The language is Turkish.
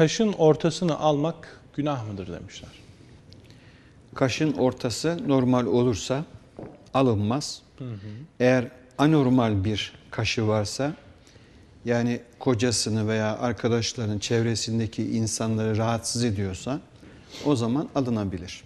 kaşın ortasını almak günah mıdır demişler. Kaşın ortası normal olursa alınmaz. Eğer anormal bir kaşı varsa yani kocasını veya arkadaşların çevresindeki insanları rahatsız ediyorsa o zaman alınabilir.